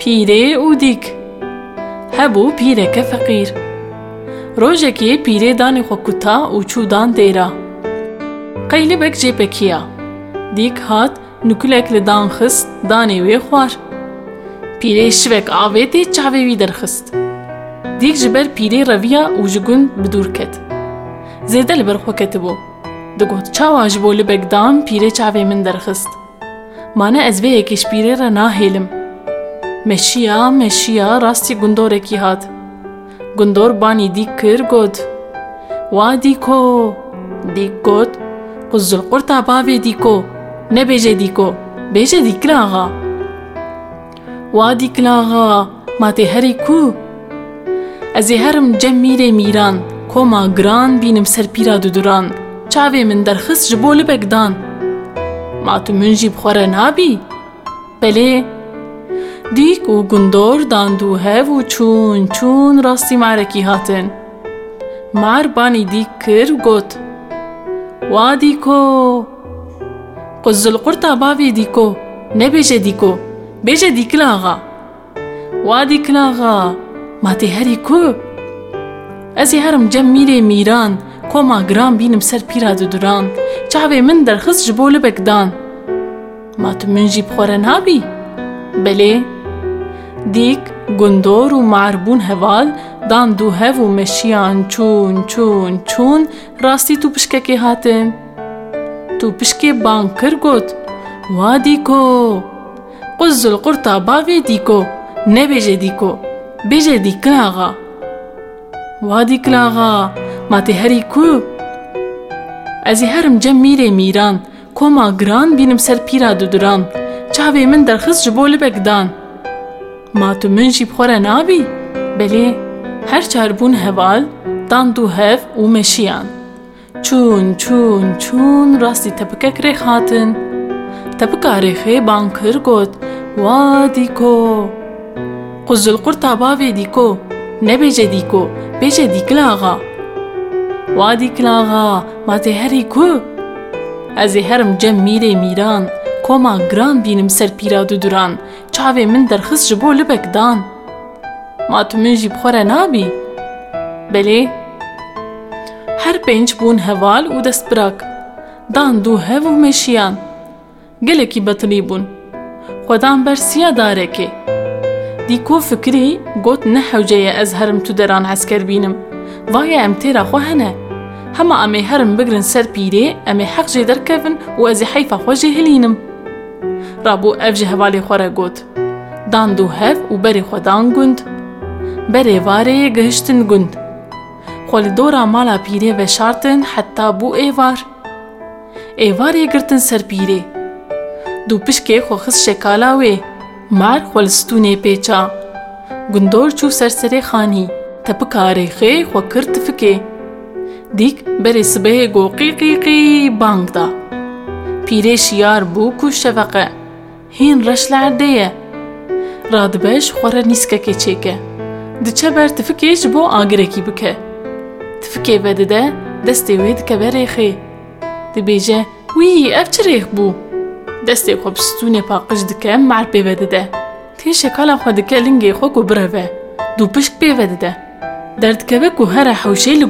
پیرێ feqîr rojekê pîrê danê xwe kuta û çû dan dêra qeylibek jêpekiya dîk hat nûkulek li dan xist danê wê xwar pîrê şivek avê tê çavê wî derxist dîk ji ber pîrê reviya û ji gund bi dûr ket zêde li ber xwe ketibû digot çawa ji bo libek dan pîrê çavê min derxist mane ez vê yekê ji pîrê re nahêlim meşiya meşiya rastî gundorekî hat gundor banî dîk kir got wa dîko dîk got qu zulqurta bavê dîko nebêje dîko bêje dîkiraxa wa dîkiraxa ma tê herî ku Ez ê herim cem mîrê mîran koma giran bînim ser pîra duduran çavê min derxist ji bo libek dan Ma tu min jî ديك وقندور داندو هاف چون چون راستي معركي هاتن. مار باني ديك كر وقوت وا ديكو قز القرطة بابي ديكو نبيجة ديكو بيجة ديك لاغا وا ديك لاغا ما تهري كو ازي هرم جم جميلة ميران كوما جرام بينم سر بيرا دودران چاوه من درخص جبول بكدان ما تمنجي بخورن هابي بلي bixwere nabî Belê dîk gundor û marbûn heval dan dû hev û meşiyan çûn çûn çûn rastî tu pişkekê hatin Tu pişkê ban kir got Wa dîko Qu zilqurta bavê dîko nebêje dîko bêje dîkiraxa Wa dîkiraxa ma tê herî ku Ez ê herim cem mîrê mîran koma giran bînim ser pîra duduran çavê min tu min jî bixwere nabî Belê her çarbûn heval dan dû hev û meşiyan çûn çûn çûn rastî tepikek rêx hatin Tepika rêxê ban kir got Wa dîko Qu zilqurta bavê dîko nebêje dîko bêje dîkilaxa Wa dîkilaxa ma tê herî ku Ez ê herim cem mîrê mîran کما گران بینم سر پیرا دو دوران چاوه من درخص جبو لبک دان ما تو من جیب خوره نابی بله هر پنج بون هوال أو دست براک دان دو هو مشیان گله کی بطلی بون خودان بر سیا داره که دی کو فکری گوت نه حوجه از هرم تو دران عسکر بینم وای ام تیرا خوه نه همه امی هرم بگرن سر پیره امی حق جیدر کفن و ازی حیفه خوشی هلینم rabû ev ji hevalê xwe re got dan dû hev û berê xwe dan gund berê vareyê gihiştin gund xwe li dora mala pîrê veşartin heta bû êvar êvarê girtin ser pîrê dû pişkê xwe xist şekala wê mar xwe li stûnê pêça gundor çû serserê xanî tepika rêxê xwe kir tifikê dîk berê sibehê got qî qî qî bang da pîrê şiyar bû ku şeveqe hîn reş li erdê ye radibeş xwe re nîskekê çêke diçe ber tifikê ji bo agirekî bike tifikê vedide destê wê dike berêxê dibêje wî ev çi rêx bû destê xwe bi stûnê paqij dike mer pê vedide tê şekala xwe dike lingê xwe ku bireve dû pişk pê vedide derdikeve ku here hewşê li